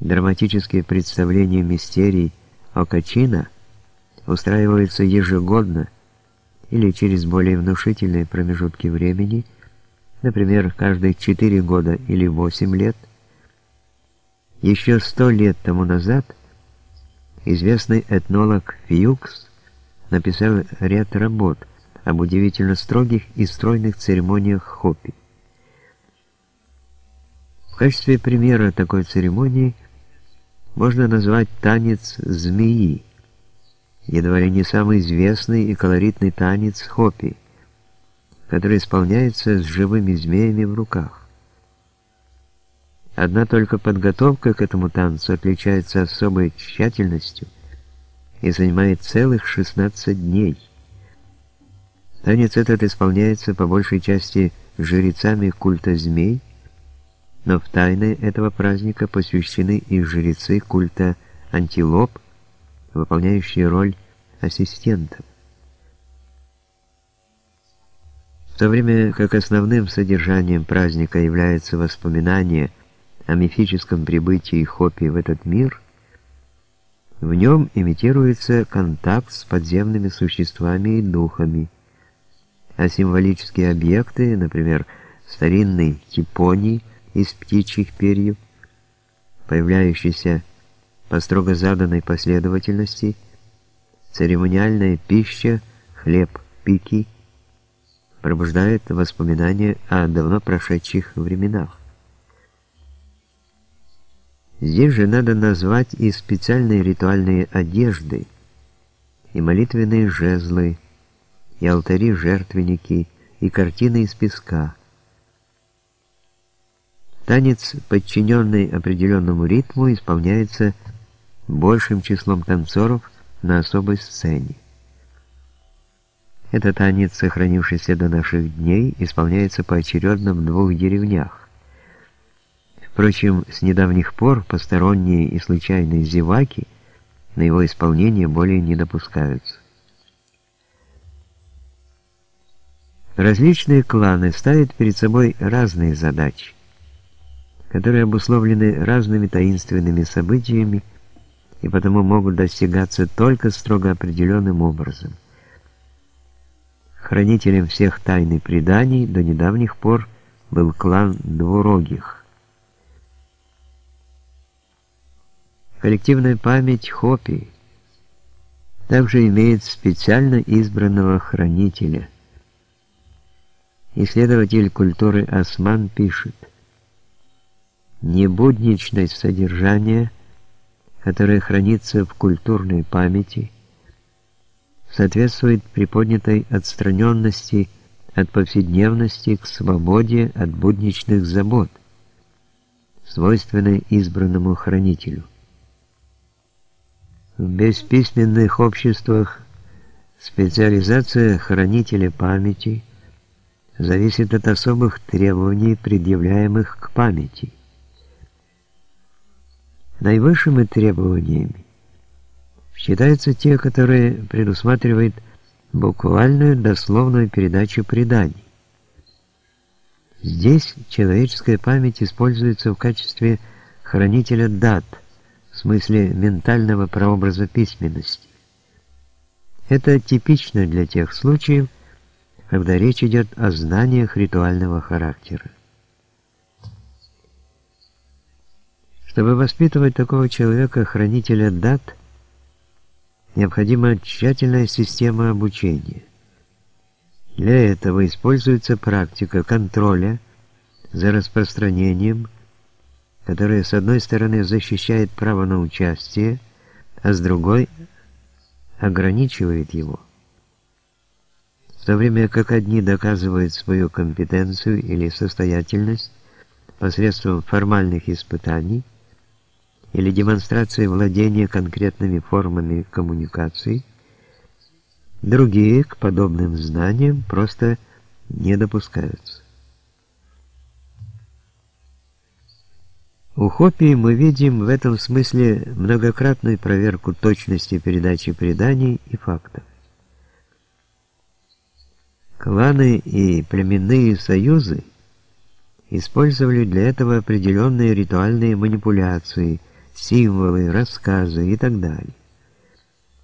Драматические представления мистерий Окачина устраиваются ежегодно или через более внушительные промежутки времени, например, каждые 4 года или 8 лет. Еще сто лет тому назад известный этнолог Фьюкс написал ряд работ об удивительно строгих и стройных церемониях хопи. В качестве примера такой церемонии можно назвать танец змеи, едва ли не самый известный и колоритный танец хопи, который исполняется с живыми змеями в руках. Одна только подготовка к этому танцу отличается особой тщательностью и занимает целых 16 дней. Танец этот исполняется по большей части жрецами культа змей, но в тайны этого праздника посвящены и жрецы культа антилоп, выполняющие роль ассистентов. В то время как основным содержанием праздника является воспоминание о мифическом прибытии Хопи в этот мир, в нем имитируется контакт с подземными существами и духами, а символические объекты, например, старинный типоний из птичьих перьев, появляющийся по строго заданной последовательности, церемониальная пища, хлеб, пики, пробуждает воспоминания о давно прошедших временах. Здесь же надо назвать и специальные ритуальные одежды, и молитвенные жезлы, и алтари-жертвенники, и картины из песка. Танец, подчиненный определенному ритму, исполняется большим числом танцоров на особой сцене. Этот танец, сохранившийся до наших дней, исполняется поочередно в двух деревнях Впрочем, с недавних пор посторонние и случайные зеваки на его исполнение более не допускаются. Различные кланы ставят перед собой разные задачи, которые обусловлены разными таинственными событиями и потому могут достигаться только строго определенным образом. Хранителем всех тайн преданий до недавних пор был клан Двурогих. Коллективная память Хопи также имеет специально избранного хранителя. Исследователь культуры Осман пишет, «Небудничность содержания, которое хранится в культурной памяти, соответствует приподнятой отстраненности от повседневности к свободе от будничных забот, свойственной избранному хранителю». В бесписьменных обществах специализация хранителя памяти зависит от особых требований, предъявляемых к памяти. Наивысшими требованиями считаются те, которые предусматривают буквальную дословную передачу преданий. Здесь человеческая память используется в качестве хранителя дат – в смысле ментального прообраза письменности. Это типично для тех случаев, когда речь идет о знаниях ритуального характера. Чтобы воспитывать такого человека, хранителя дат, необходима тщательная система обучения. Для этого используется практика контроля за распространением которая с одной стороны защищает право на участие, а с другой ограничивает его. В то время как одни доказывают свою компетенцию или состоятельность посредством формальных испытаний или демонстрации владения конкретными формами коммуникации, другие к подобным знаниям просто не допускаются. У Хопи мы видим в этом смысле многократную проверку точности передачи преданий и фактов. Кланы и племенные союзы использовали для этого определенные ритуальные манипуляции символы, рассказы и так далее.